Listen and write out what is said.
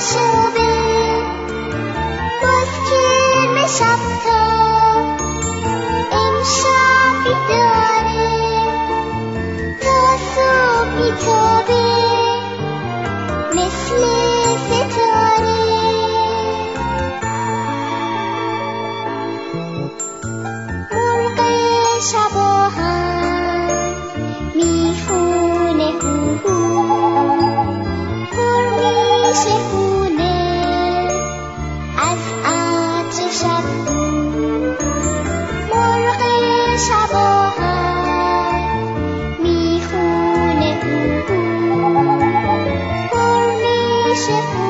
شبه باز کرم شب تا امشب داره تا صبح تابه مثل ستاره. مرغ شب ship